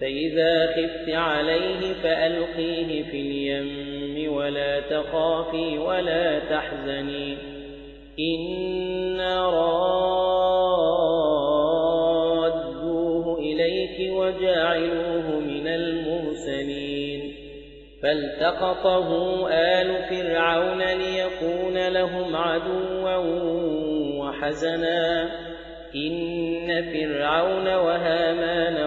فإذا خفت عليه فألقيه في اليم ولا تخافي ولا تحزني. إنا رادوه إليك وجاعلوه من المرسلين. فالتقطه آل فرعون ليكون لهم عدوا وحزنا. إن فرعون وهامان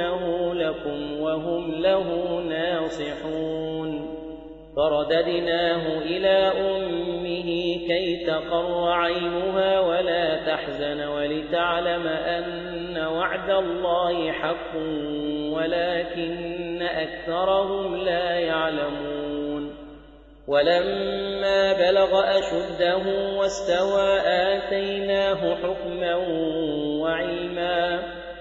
يكفلونه لكم وهم له ناصحون فرددناه إلى أمه كي تقر عينها ولا تحزن ولتعلم أن وعد الله حق ولكن أكثرهم لا يعلمون ولما بلغ أشده واستوى آتيناه حكما وعلما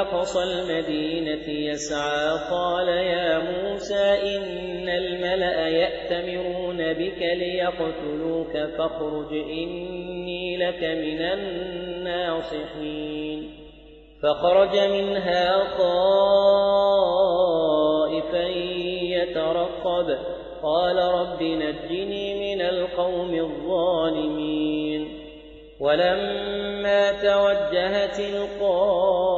أقصى المدينة يسعى. قال يا موسى إن الملأ يأتمرون بك ليقتلوك فاخرج إني لك من الناصحين. فخرج منها خائفا يترقب. قال رب نجني من القوم الظالمين. ولما توجه تلقاء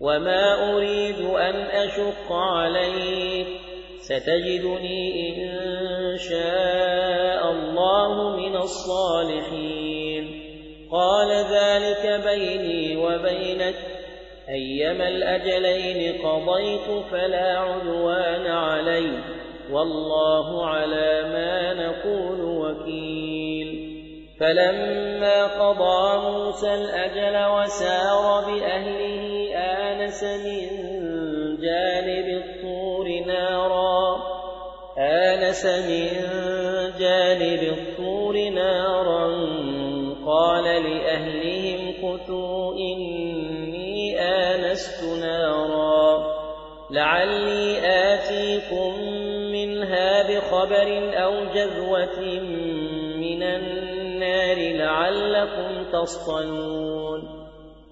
وما أريد أن أشق عليك ستجدني إن شاء الله من الصالحين قال ذلك بيني وبينك أيما الأجلين قضيت فلا عدوان علي والله على ما نقول وكيل فلما قضى موسى الأجل وسار بأهله آنس من جانب الطور نارا. آنس من جانب الطور نارا. قال لأهلهم كثوا إني آنست نارا. لعلي آتيكم منها بخبر أو جذوة من النار لعلكم تصطلون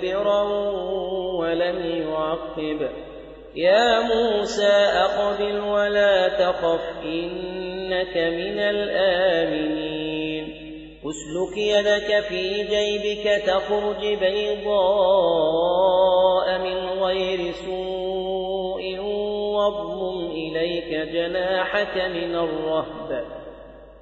مدبرا ولم يعقب. يا موسى أقبل ولا تخف إنك من الآمنين. أسلك يدك في جيبك تخرج بيضاء من غير سوء واضمم إليك جناحك من الرهب.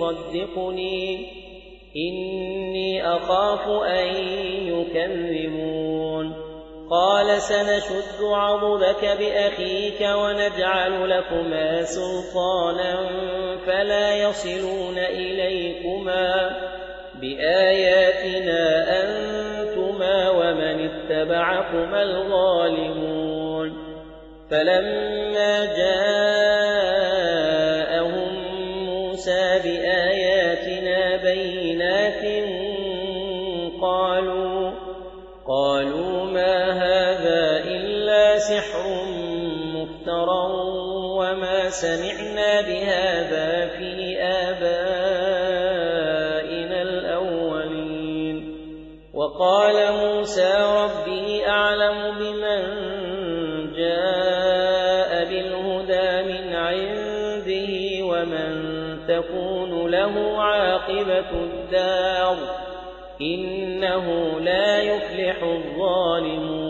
يصدقني إني أخاف أن يكذبون. قال سنشد عضدك بأخيك ونجعل لكما سلطانا فلا يصلون إليكما بآياتنا أنتما ومن اتبعكما الظالمون. فلما جاءهم مفترى وما سمعنا بهذا في آبائنا الأولين. وقال موسى ربي أعلم بمن جاء بالهدى من عنده ومن تكون له عاقبة الدار. إنه لا يفلح الظالمون.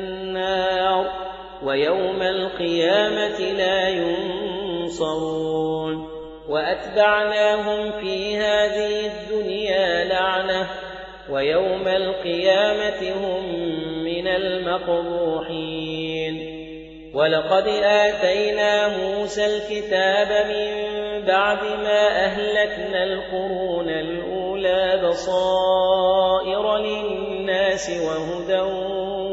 ويوم القيامة لا ينصرون وأتبعناهم في هذه الدنيا لعنة ويوم القيامة هم من المقبوحين ولقد آتينا موسى الكتاب من بعد ما أهلكنا القرون الأولى بصائر للناس وهدى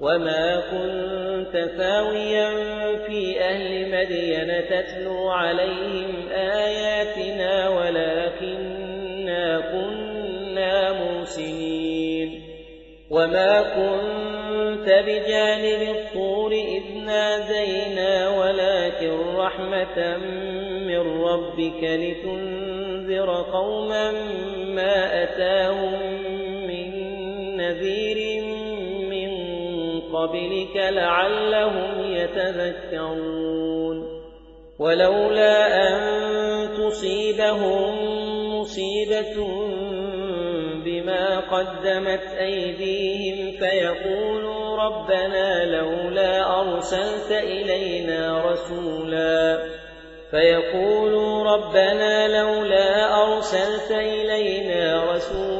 وما كنت ثاويا في أهل مدين تتلو عليهم آياتنا ولكننا كنا موسنين وما كنت بجانب الطور إذ نادينا ولكن رحمة من ربك لتنذر قوما ما أتاهم قبلك لعلهم يتذكرون. ولولا أن تصيبهم مصيبة بما قدمت أيديهم فيقولوا ربنا لولا أرسلت إلينا رسولا. فيقولوا ربنا لولا أرسلت إلينا رسولا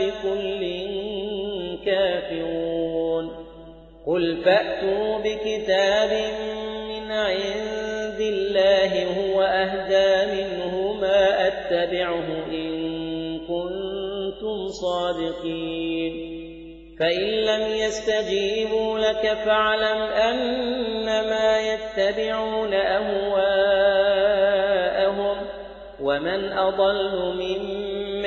بكل كافرون. قل فأتوا بكتاب من عند الله هو أهدى منه ما أتبعه إن كنتم صادقين. فإن لم يستجيبوا لك فاعلم أنما يتبعون أهواءهم ومن أضل ممن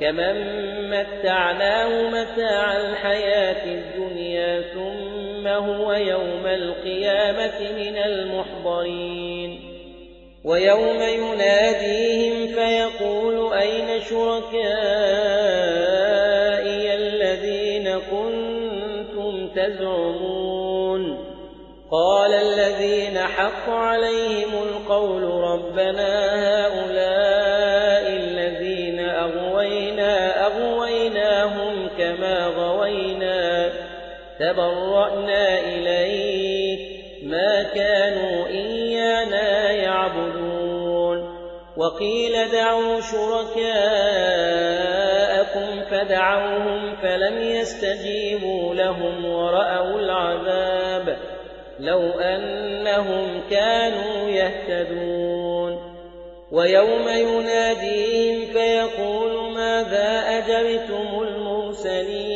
كمن متعناه متاع الحياة الدنيا ثم هو يوم القيامة من المحضرين ويوم يناديهم فيقول أين شركائي الذين كنتم تزعمون قال الذين حق عليهم القول ربنا هؤلاء تبرأنا إليك. ما كانوا إيانا يعبدون. وقيل دعوا شركاءكم فدعوهم فلم يستجيبوا لهم ورأوا العذاب. لو أنهم كانوا يهتدون. ويوم يناديهم فيقول ماذا أجبتم المرسلين؟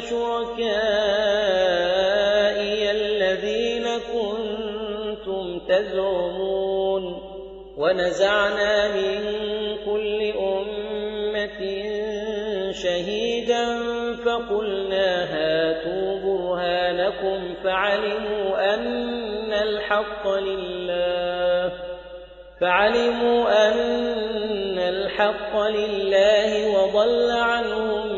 شركائي الذين كنتم تزعمون ونزعنا من كل أمة شهيدا فقلنا هاتوا برهانكم فعلموا أن الحق لله فعلموا أن الحق لله وضل عنهم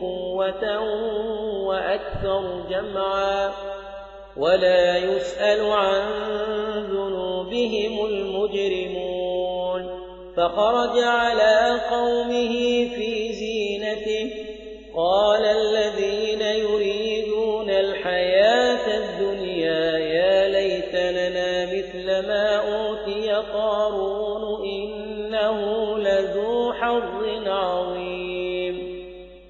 قوة وأكثر جمعا ولا يسأل عن ذنوبهم المجرمون. فخرج على قومه في زينته. قال الذين يريدون الحياة الدنيا يا ليت لنا مثل ما أوتي قارون إنه لذو حظ عظيم.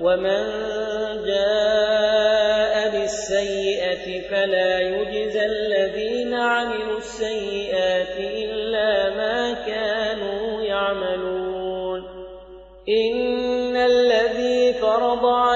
ومن جاء بالسيئة فلا يجزى الذين عملوا السيئات إلا ما كانوا يعملون إن الذي فرض عليك